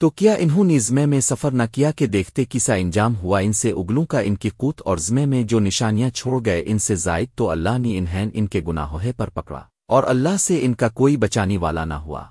تو کیا انہوں نے زمے میں سفر نہ کیا کہ دیکھتے کسا انجام ہوا ان سے اگلوں کا ان کی قوت اور زمے میں جو نشانیاں چھوڑ گئے ان سے زائد تو اللہ نے انہیں ان کے گناہوہے پر پکڑا اور اللہ سے ان کا کوئی بچانی والا نہ ہوا۔